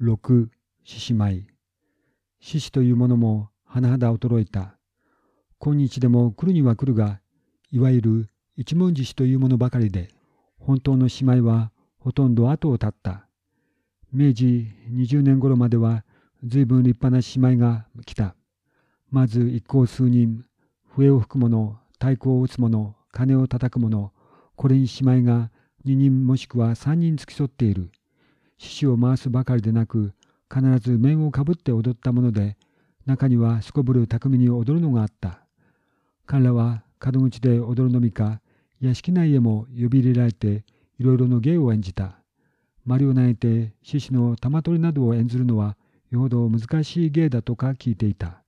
6獅子舞。獅子というものも甚だ衰えた。今日でも来るには来るがいわゆる一文獅子というものばかりで本当の姉妹はほとんど後を絶った。明治20年頃までは随分立派な姉妹が来た。まず一行数人笛を吹く者太鼓を打つ者鐘を叩く者これに姉妹が2人もしくは3人付き添っている。獅子を回すばかりでなく必ず面をかぶって踊ったもので中にはすこぶる巧みに踊るのがあった。彼らは門口で踊るのみか屋敷内へも呼び入れられていろいろの芸を演じた。マリを投げて獅子の玉取りなどを演ずるのはよほど難しい芸だとか聞いていた。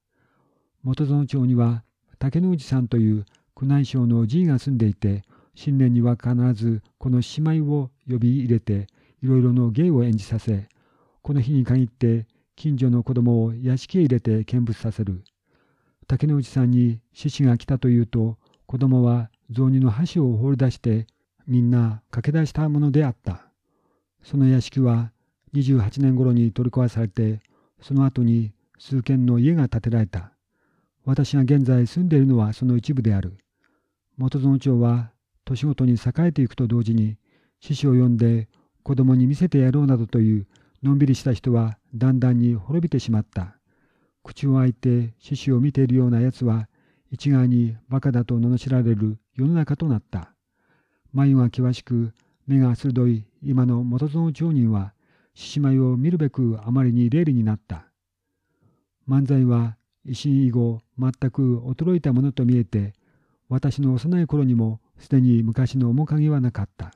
元園町には竹之内さんという宮内省の寺医が住んでいて新年には必ずこの姉妹を呼び入れていろいろの芸を演じさせこの日に限って近所の子供を屋敷へ入れて見物させる。竹之内さんに獅子が来たというと子供は雑煮の箸を放り出してみんな駆け出したものであった。その屋敷は28年頃に取り壊されてその後に数軒の家が建てられた。私が現在住んでいるのはその一部である。元園町は年ごとに栄えていくと同時に獅子を呼んで子供に見せてやろうなどというのんびりした人はだんだんに滅びてしまった。口を開いて獅子を見ているようなやつは一概に馬鹿だと罵られる世の中となった。眉が険しく目が鋭い今の元園町人は獅子舞を見るべくあまりに霊利になった。漫才は維新以後全く衰えたものと見えて私の幼い頃にもすでに昔の面影はなかった。